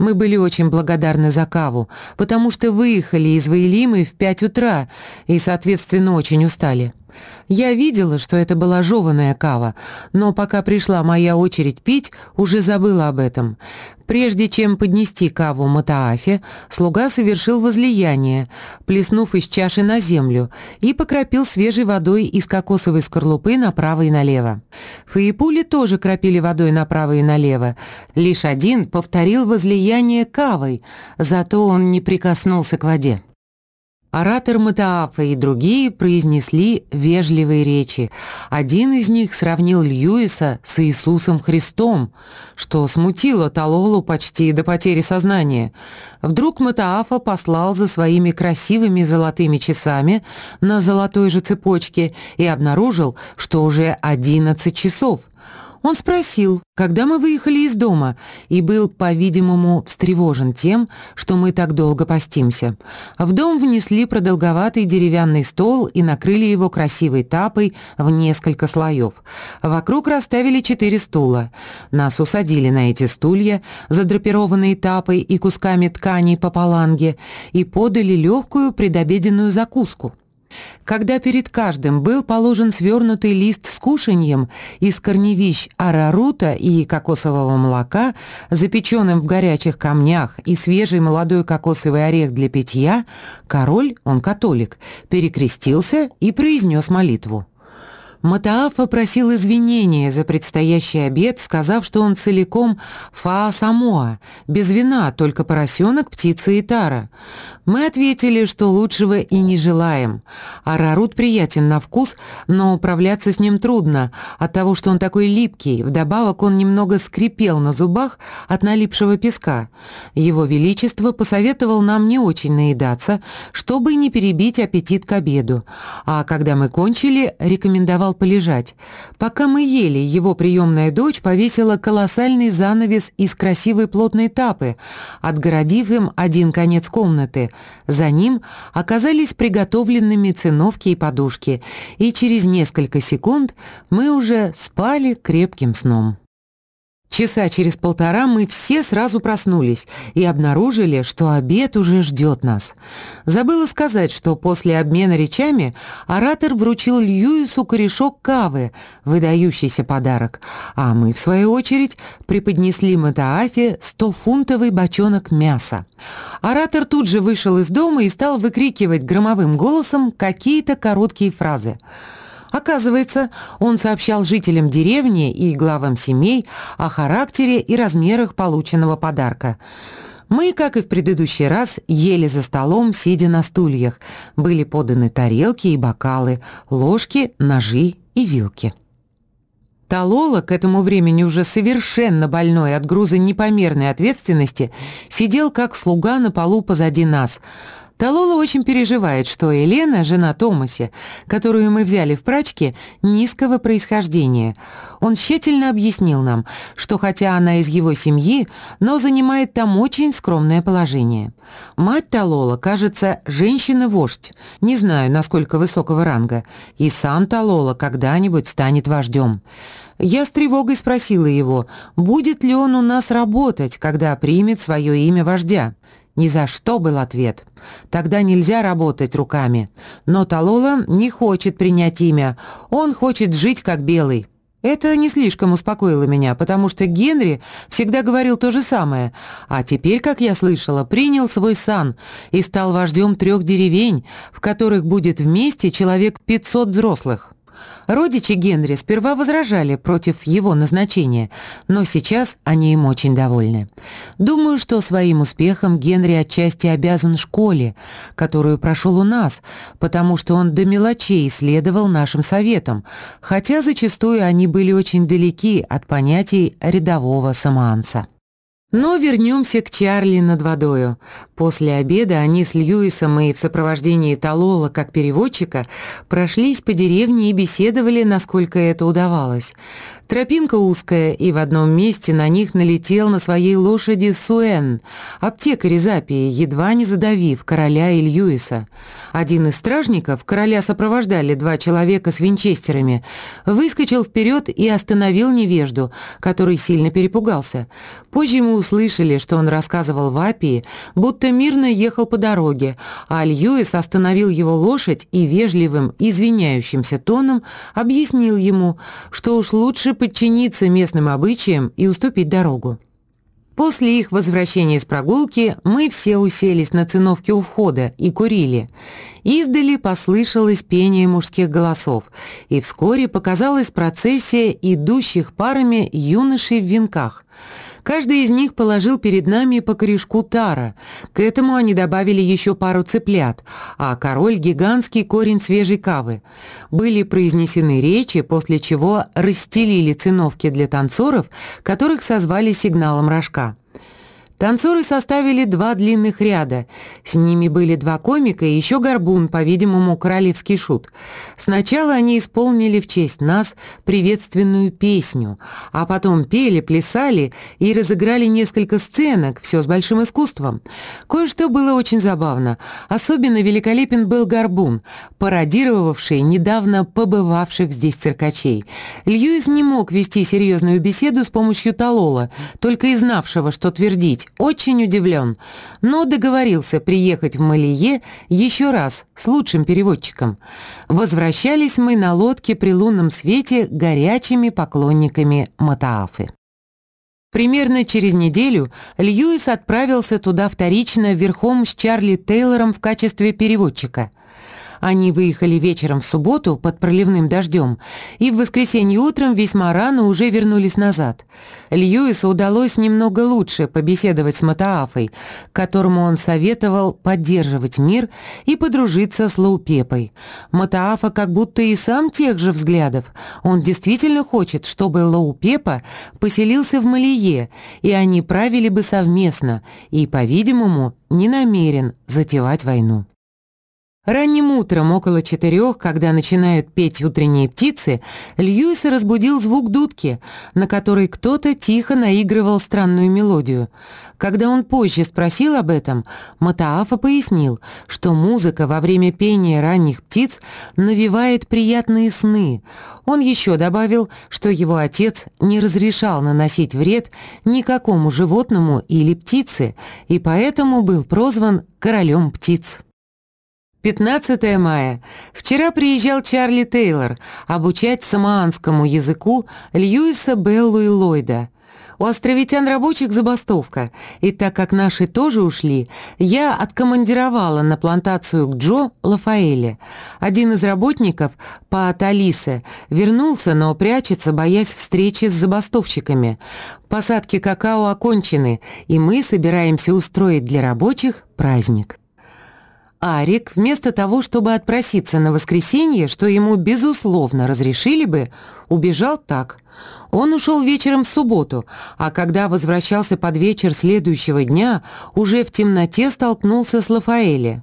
Мы были очень благодарны за каву, потому что выехали из Ваилимы в пять утра и, соответственно, очень устали. Я видела, что это была жеванная кава, но пока пришла моя очередь пить, уже забыла об этом. Прежде чем поднести каву Матаафе, слуга совершил возлияние, плеснув из чаши на землю, и покропил свежей водой из кокосовой скорлупы направо и налево. Фаипули тоже кропили водой направо и налево. Лишь один повторил возлияние кавой, зато он не прикоснулся к воде. Оратор Матаафа и другие произнесли вежливые речи. Один из них сравнил Льюиса с Иисусом Христом, что смутило Талолу почти до потери сознания. Вдруг Матаафа послал за своими красивыми золотыми часами на золотой же цепочке и обнаружил, что уже одиннадцать часов. Он спросил, когда мы выехали из дома, и был, по-видимому, встревожен тем, что мы так долго постимся. В дом внесли продолговатый деревянный стол и накрыли его красивой тапой в несколько слоев. Вокруг расставили четыре стула. Нас усадили на эти стулья, задрапированные тапой и кусками ткани по паланге, и подали легкую предобеденную закуску. Когда перед каждым был положен свернутый лист с кушаньем из корневищ арарута и кокосового молока, запеченным в горячих камнях и свежий молодой кокосовый орех для питья, король, он католик, перекрестился и произнес молитву. Матаафа просил извинения за предстоящий обед, сказав, что он целиком фаа самоа, без вина, только поросенок, птица и тара. Мы ответили, что лучшего и не желаем. Арарут приятен на вкус, но управляться с ним трудно, от того, что он такой липкий, вдобавок он немного скрипел на зубах от налипшего песка. Его Величество посоветовал нам не очень наедаться, чтобы не перебить аппетит к обеду, а когда мы кончили, рекомендовал дал полежать. Пока мы ели, его приемная дочь повесила колоссальный занавес из красивой плотной тапы, отгородив им один конец комнаты. За ним оказались приготовленными циновки и подушки, и через несколько секунд мы уже спали крепким сном. Часа через полтора мы все сразу проснулись и обнаружили, что обед уже ждет нас. Забыла сказать, что после обмена речами оратор вручил Льюису корешок кавы, выдающийся подарок, а мы, в свою очередь, преподнесли Матаафе стофунтовый бочонок мяса. Оратор тут же вышел из дома и стал выкрикивать громовым голосом какие-то короткие фразы – Оказывается, он сообщал жителям деревни и главам семей о характере и размерах полученного подарка. Мы, как и в предыдущий раз, ели за столом, сидя на стульях. Были поданы тарелки и бокалы, ложки, ножи и вилки. Талола, к этому времени уже совершенно больной от груза непомерной ответственности, сидел как слуга на полу позади нас – Талола очень переживает, что Елена, жена Томасе, которую мы взяли в прачке, низкого происхождения. Он тщательно объяснил нам, что хотя она из его семьи, но занимает там очень скромное положение. Мать Талола, кажется, женщина-вождь, не знаю, насколько высокого ранга, и сам Талола когда-нибудь станет вождем. Я с тревогой спросила его, будет ли он у нас работать, когда примет свое имя вождя. «Ни за что» был ответ. «Тогда нельзя работать руками. Но Талола не хочет принять имя. Он хочет жить как белый». Это не слишком успокоило меня, потому что Генри всегда говорил то же самое, а теперь, как я слышала, принял свой сан и стал вождем трех деревень, в которых будет вместе человек 500 взрослых. Родичи Генри сперва возражали против его назначения, но сейчас они им очень довольны. Думаю, что своим успехом Генри отчасти обязан школе, которую прошел у нас, потому что он до мелочей следовал нашим советам, хотя зачастую они были очень далеки от понятий рядового самоанца. Но вернемся к Чарли над водою. После обеда они с Льюисом и в сопровождении Талола как переводчика прошлись по деревне и беседовали, насколько это удавалось. Тропинка узкая, и в одном месте на них налетел на своей лошади Суэн, аптекарь из Апии, едва не задавив короля и Льюиса. Один из стражников, короля сопровождали два человека с винчестерами, выскочил вперед и остановил невежду, который сильно перепугался. Позже мы услышали, что он рассказывал в Апии, будто мирно ехал по дороге, а Льюис остановил его лошадь и вежливым, извиняющимся тоном объяснил ему, что уж лучше подчиниться местным обычаям и уступить дорогу. После их возвращения с прогулки мы все уселись на циновке у входа и курили. Издали послышалось пение мужских голосов, и вскоре показалась процессия идущих парами юношей в венках – Каждый из них положил перед нами по корешку тара. К этому они добавили еще пару цыплят, а король — гигантский корень свежей кавы. Были произнесены речи, после чего расстелили циновки для танцоров, которых созвали сигналом рожка. Танцоры составили два длинных ряда. С ними были два комика и еще горбун, по-видимому, королевский шут. Сначала они исполнили в честь нас приветственную песню, а потом пели, плясали и разыграли несколько сценок, все с большим искусством. Кое-что было очень забавно. Особенно великолепен был горбун, пародировавший недавно побывавших здесь циркачей. Льюис не мог вести серьезную беседу с помощью талола, только и знавшего, что твердить очень удивлен, но договорился приехать в Малие еще раз с лучшим переводчиком. Возвращались мы на лодке при лунном свете горячими поклонниками Матаафы. Примерно через неделю Льюис отправился туда вторично верхом с Чарли Тейлором в качестве переводчика – они выехали вечером в субботу под проливным дождем и в воскресенье утром весьма рано уже вернулись назад. Льюису удалось немного лучше побеседовать с Матаафой, которому он советовал поддерживать мир и подружиться с Лаупепой. Матаафа как будто и сам тех же взглядов. Он действительно хочет, чтобы Лаупепа поселился в Малие, и они правили бы совместно, и, по-видимому, не намерен затевать войну. Ранним утром, около четырех, когда начинают петь утренние птицы, Льюиса разбудил звук дудки, на которой кто-то тихо наигрывал странную мелодию. Когда он позже спросил об этом, Матаафа пояснил, что музыка во время пения ранних птиц навевает приятные сны. Он еще добавил, что его отец не разрешал наносить вред никакому животному или птице, и поэтому был прозван «королем птиц». 15 мая. Вчера приезжал Чарли Тейлор обучать самоанскому языку Льюиса, Беллу и Ллойда. У островитян рабочих забастовка, и так как наши тоже ушли, я откомандировала на плантацию к Джо Лафаэле. Один из работников, Паат Алисе, вернулся, но прячется, боясь встречи с забастовщиками. Посадки какао окончены, и мы собираемся устроить для рабочих праздник. Арик, вместо того, чтобы отпроситься на воскресенье, что ему, безусловно, разрешили бы, убежал так. Он ушел вечером в субботу, а когда возвращался под вечер следующего дня, уже в темноте столкнулся с Лафаэле.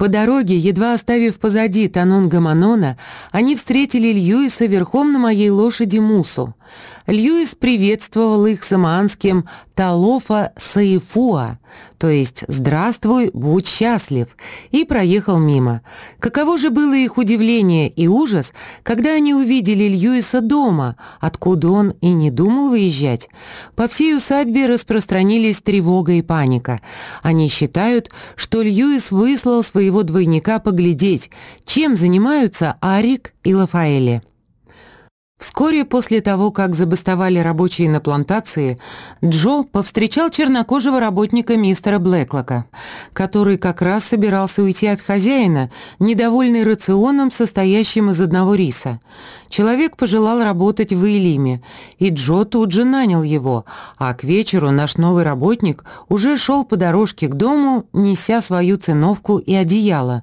По дороге, едва оставив позади Танунга Манона, они встретили Льюиса верхом на моей лошади Мусу. Льюис приветствовал их самоанским «Талофа Саифуа», то есть «Здравствуй, будь счастлив», и проехал мимо. Каково же было их удивление и ужас, когда они увидели Льюиса дома, откуда он и не думал выезжать. По всей усадьбе распространились тревога и паника. Они считают, что Льюис выслал своего двойника поглядеть, чем занимаются Арик и Лафаэли. Вскоре после того, как забастовали рабочие на плантации, Джо повстречал чернокожего работника мистера Блэклока, который как раз собирался уйти от хозяина, недовольный рационом, состоящим из одного риса. Человек пожелал работать в Илиме, и Джо тут же нанял его, а к вечеру наш новый работник уже шел по дорожке к дому, неся свою циновку и одеяло.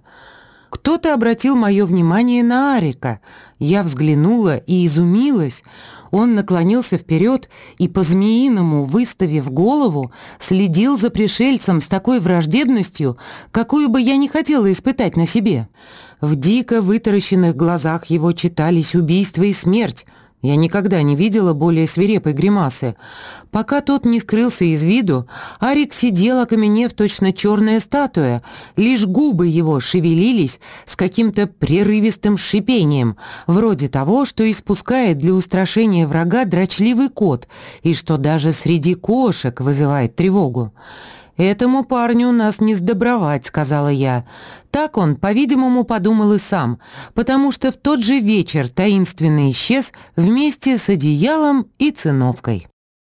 Кто-то обратил мое внимание на Арика. Я взглянула и изумилась. Он наклонился вперед и, по-змеиному выставив голову, следил за пришельцем с такой враждебностью, какую бы я не хотела испытать на себе. В дико вытаращенных глазах его читались убийство и смерть, Я никогда не видела более свирепой гримасы. Пока тот не скрылся из виду, Арик сидел, окаменев точно черная статуя. Лишь губы его шевелились с каким-то прерывистым шипением, вроде того, что испускает для устрашения врага дрочливый кот, и что даже среди кошек вызывает тревогу. «Этому парню нас не сдобровать», — сказала я. Так он, по-видимому, подумал и сам, потому что в тот же вечер таинственно исчез вместе с одеялом и циновкой.